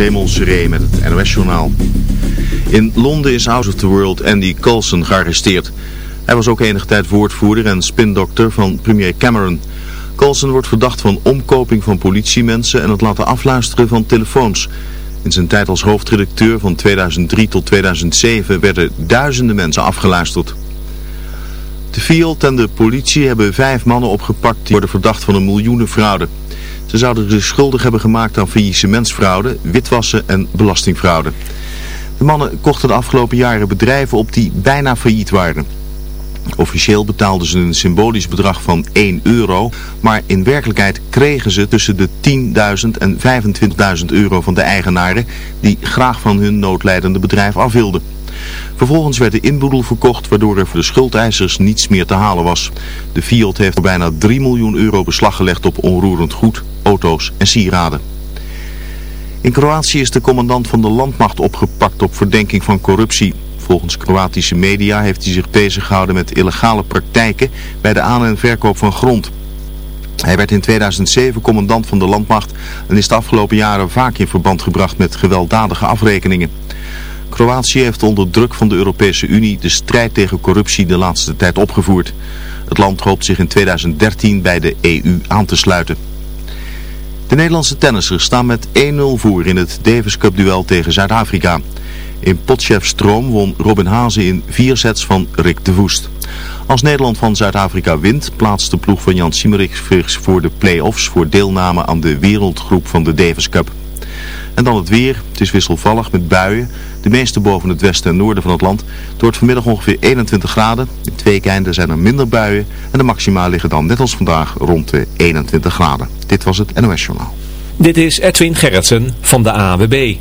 Raymond met het NOS-journaal. In Londen is Out of the World Andy Coulson gearresteerd. Hij was ook enige tijd woordvoerder en spindokter van premier Cameron. Coulson wordt verdacht van omkoping van politiemensen en het laten afluisteren van telefoons. In zijn tijd als hoofdredacteur van 2003 tot 2007 werden duizenden mensen afgeluisterd. De Fiat en de politie hebben vijf mannen opgepakt die worden verdacht van een miljoenenfraude. Ze zouden zich schuldig hebben gemaakt aan faillissementsfraude, witwassen en belastingfraude. De mannen kochten de afgelopen jaren bedrijven op die bijna failliet waren. Officieel betaalden ze een symbolisch bedrag van 1 euro, maar in werkelijkheid kregen ze tussen de 10.000 en 25.000 euro van de eigenaren die graag van hun noodlijdende bedrijf af wilden. Vervolgens werd de inboedel verkocht waardoor er voor de schuldeisers niets meer te halen was. De Fiat heeft bijna 3 miljoen euro beslag gelegd op onroerend goed, auto's en sieraden. In Kroatië is de commandant van de landmacht opgepakt op verdenking van corruptie. Volgens Kroatische media heeft hij zich bezig gehouden met illegale praktijken bij de aan- en verkoop van grond. Hij werd in 2007 commandant van de landmacht en is de afgelopen jaren vaak in verband gebracht met gewelddadige afrekeningen. Kroatië heeft onder druk van de Europese Unie de strijd tegen corruptie de laatste tijd opgevoerd. Het land hoopt zich in 2013 bij de EU aan te sluiten. De Nederlandse tennissers staan met 1-0 voor in het Davis Cup duel tegen Zuid-Afrika. In Potchefstroom won Robin Hazen in vier sets van Rick de Voest. Als Nederland van Zuid-Afrika wint, plaatst de ploeg van Jan Siemerich voor de play-offs voor deelname aan de wereldgroep van de Davis Cup. En dan het weer. Het is wisselvallig met buien. De meeste boven het westen en noorden van het land. Het wordt vanmiddag ongeveer 21 graden. In twee keinden zijn er minder buien. En de maxima liggen dan net als vandaag rond de 21 graden. Dit was het NOS Journaal. Dit is Edwin Gerritsen van de AWB.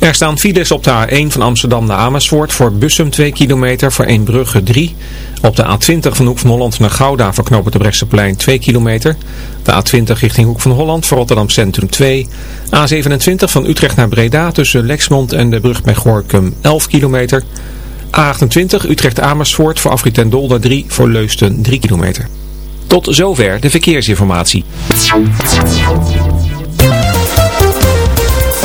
Er staan files op de A1 van Amsterdam naar Amersfoort voor Bussum 2 kilometer, voor Eembrugge 3. Op de A20 van Hoek van Holland naar Gouda voor knopen de Brechtseplein 2 kilometer. De A20 richting Hoek van Holland voor Rotterdam Centrum 2. A27 van Utrecht naar Breda tussen Lexmond en de brug bij Gorkum 11 kilometer. A28 Utrecht Amersfoort voor Afrit en Dolder 3 voor Leusden 3 kilometer. Tot zover de verkeersinformatie.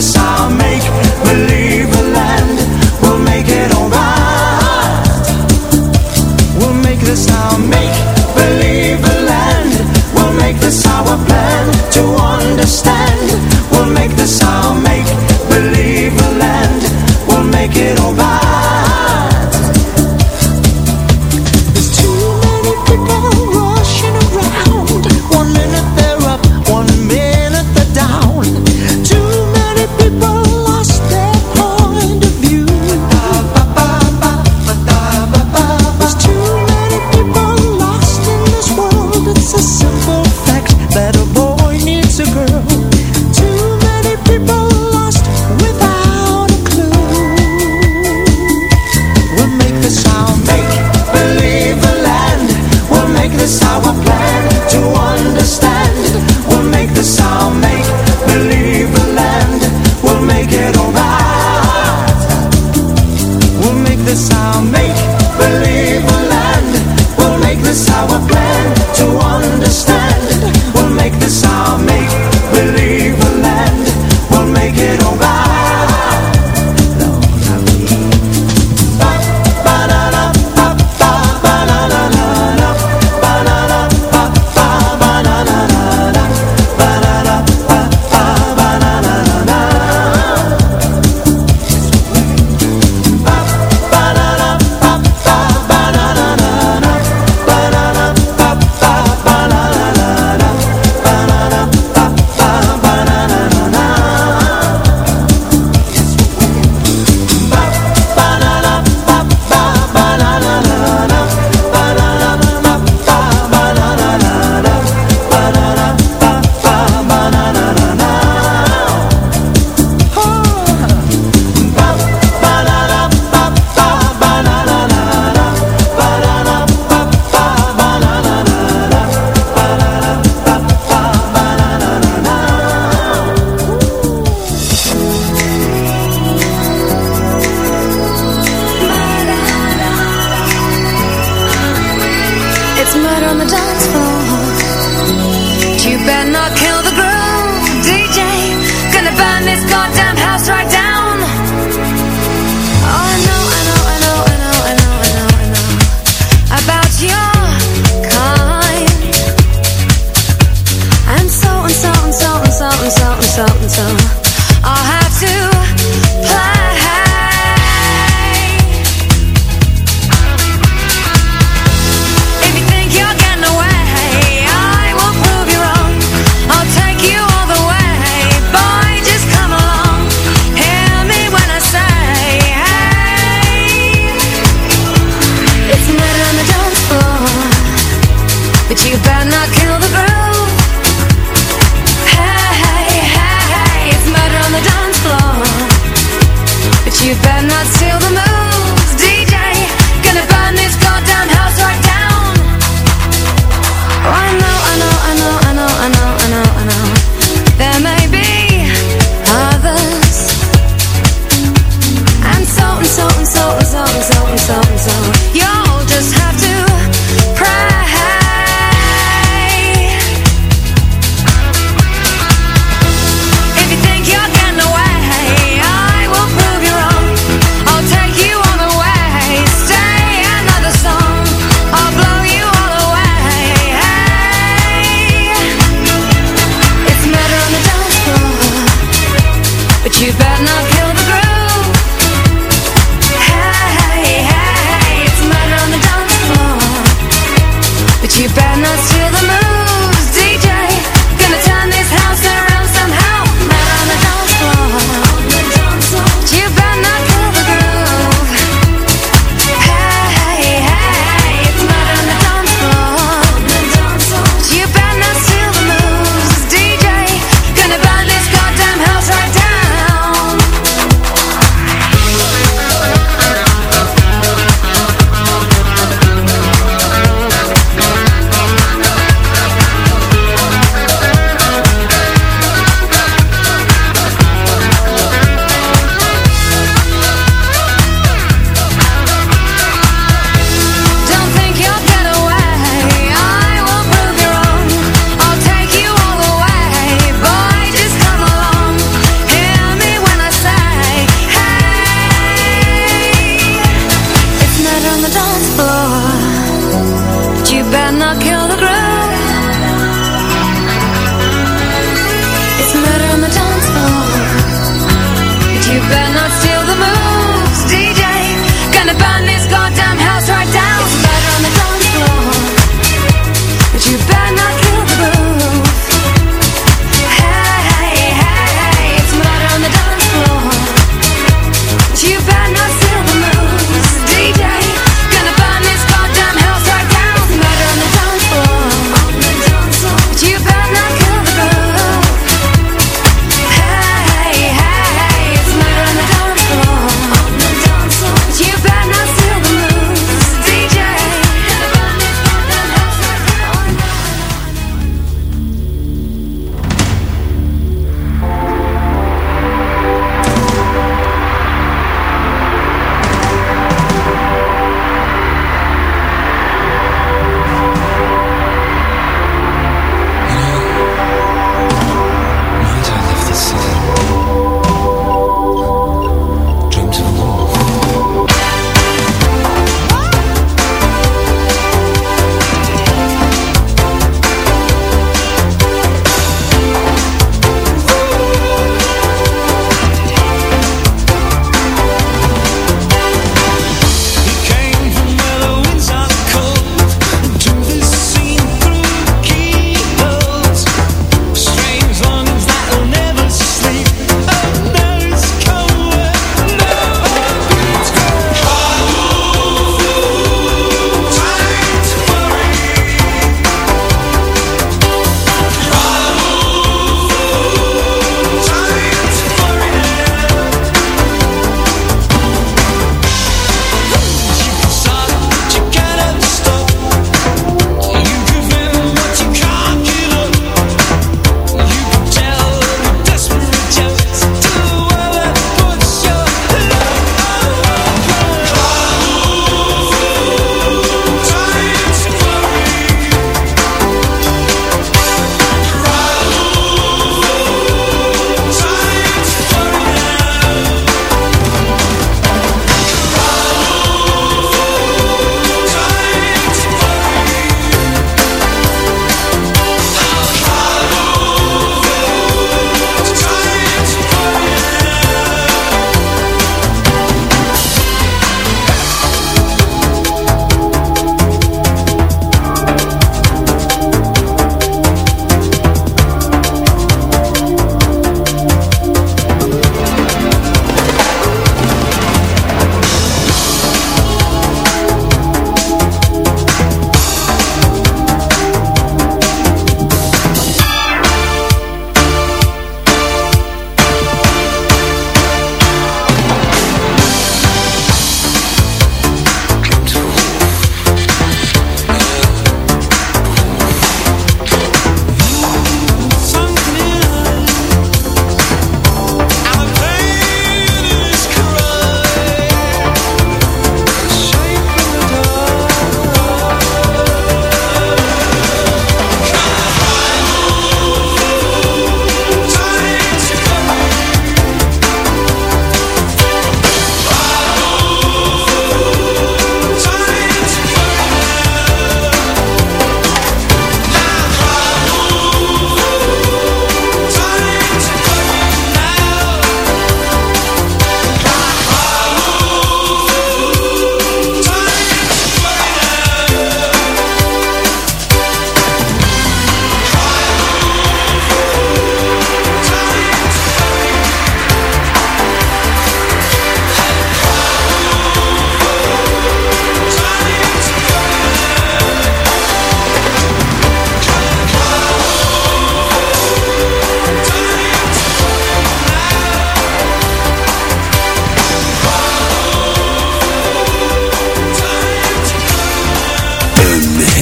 promise I'll make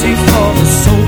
mercy for the soul.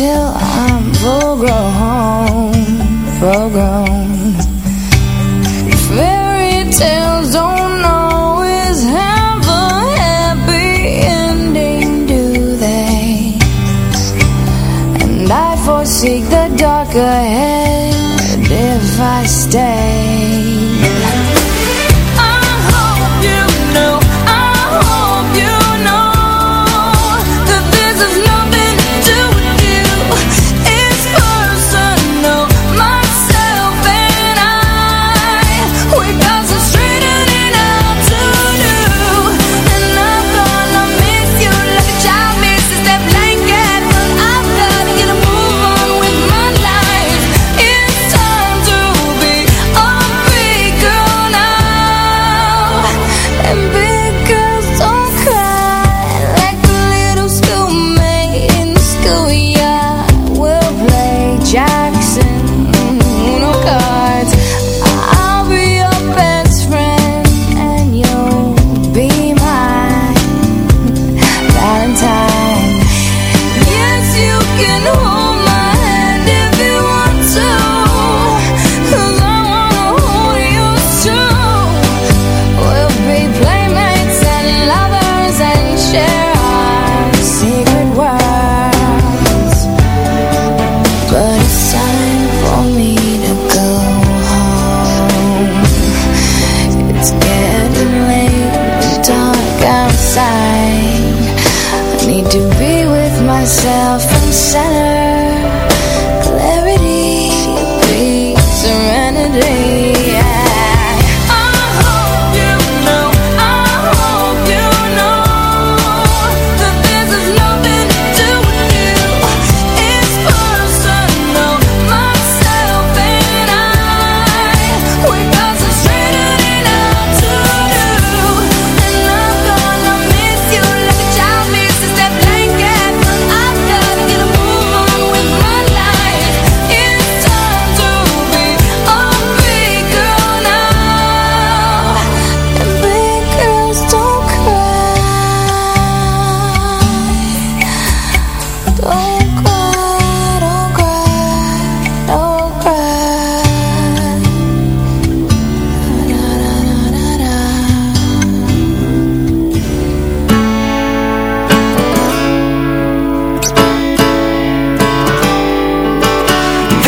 till I'm full grown, full grown.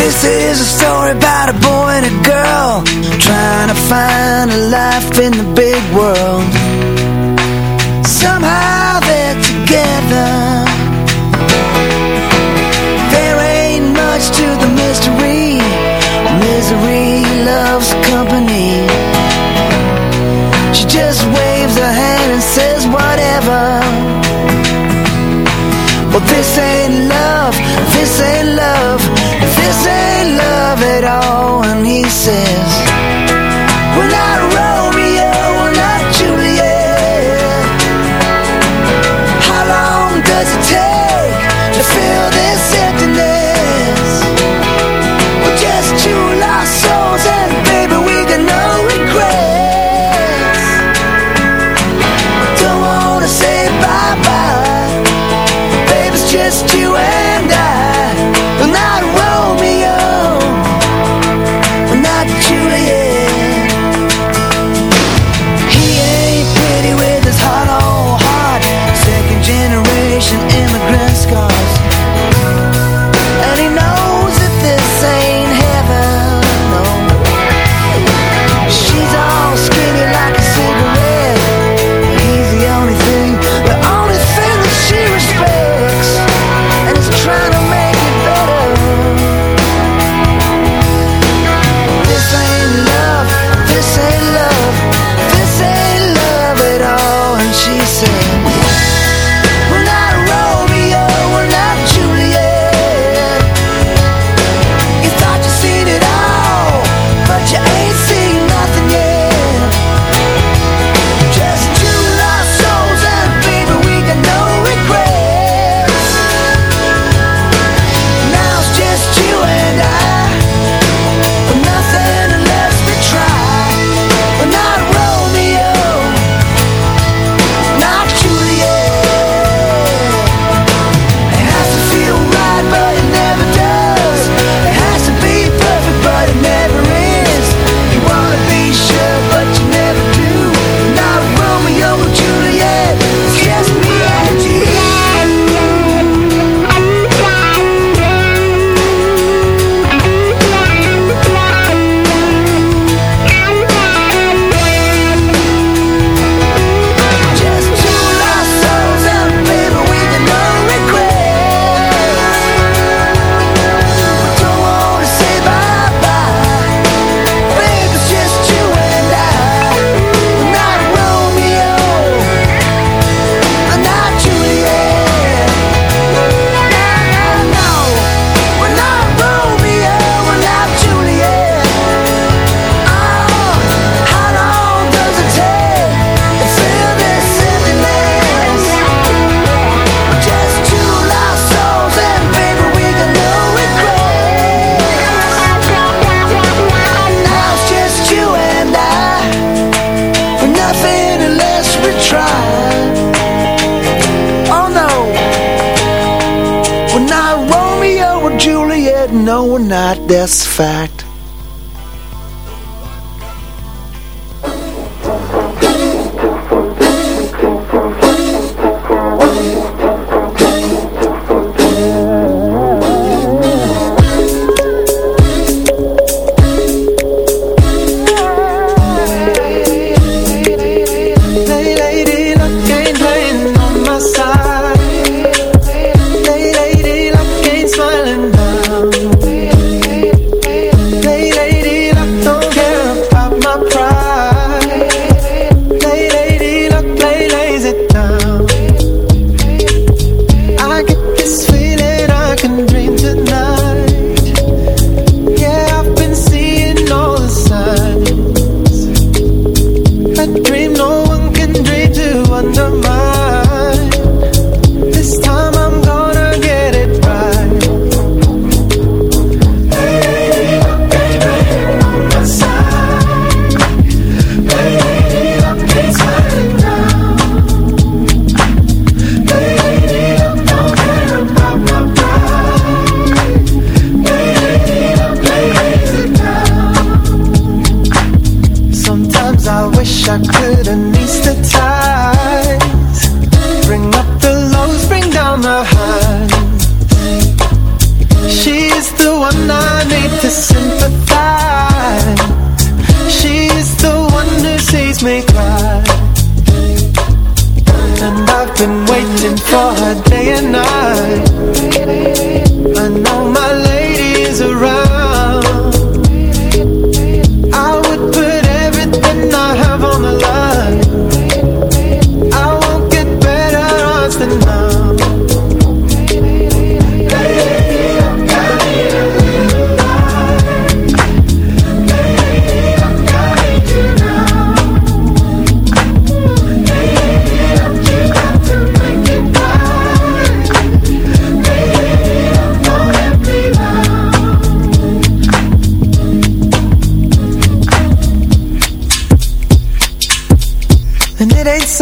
This is a story about a boy and a girl Trying to find a life in the big world. Somehow they're together. There ain't much to the mystery. Misery loves company. She just waves her hand and says whatever. Well this ain't love, this ain't love. say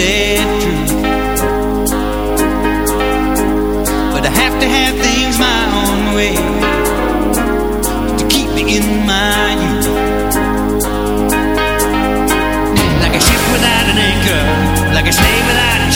undefeated truth But I have to have things my own way To keep me in my youth. Like a ship without an anchor Like a slave without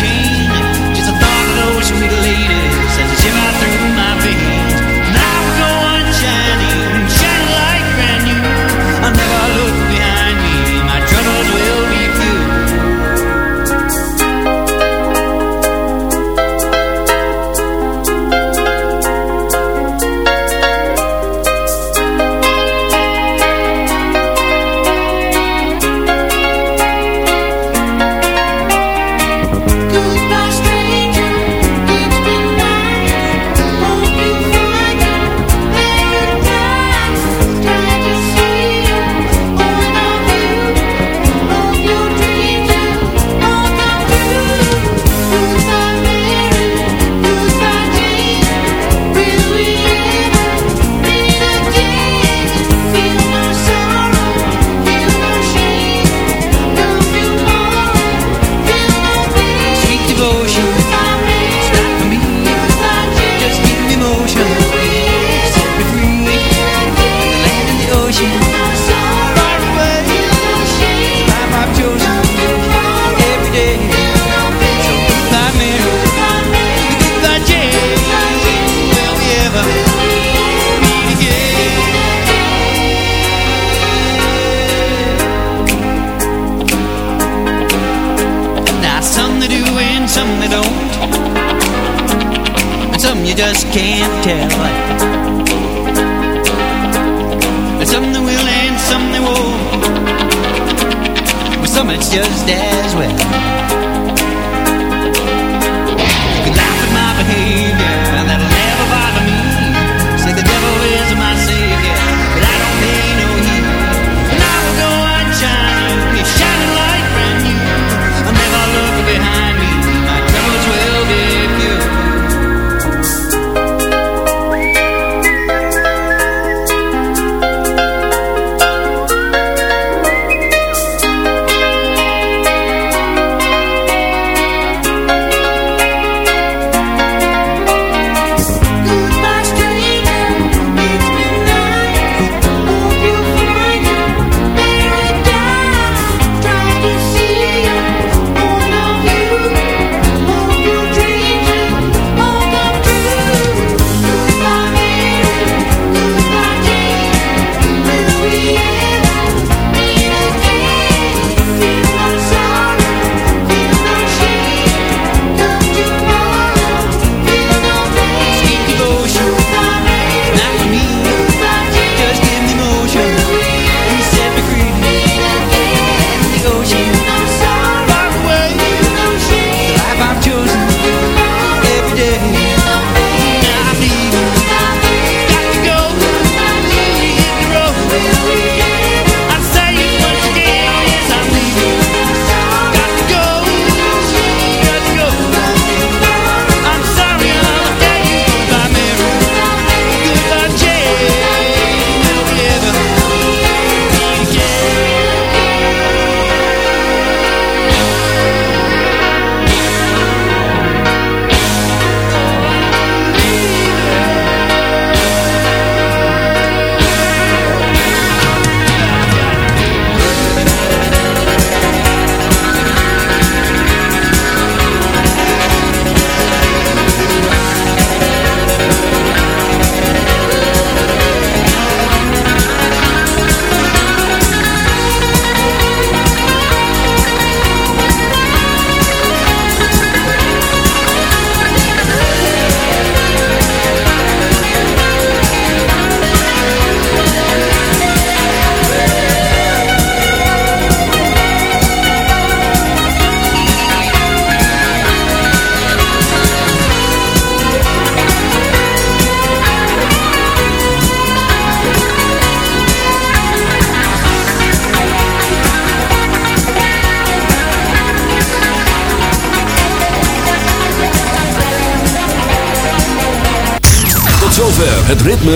tell And some they will and some they won't But some it's just as well.